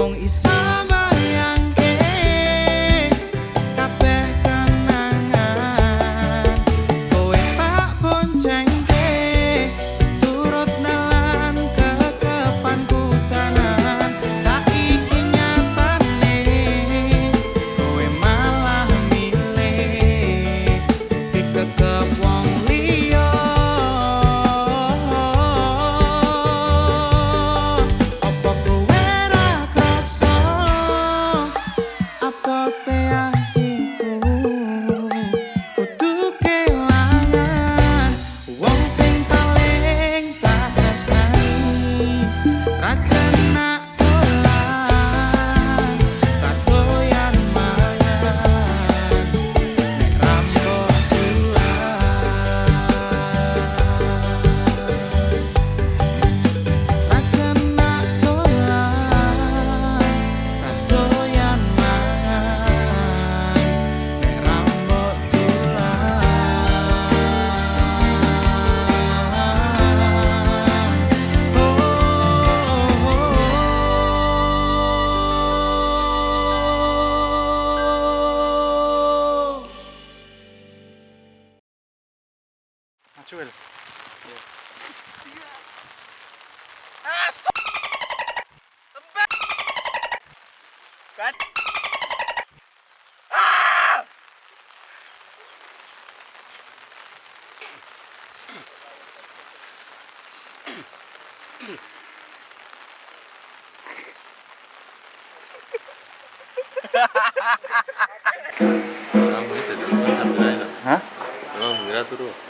among Islam Natürlich. Ha? Memang murah tu tu.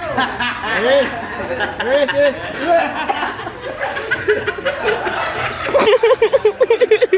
Ha ha ha ha ha!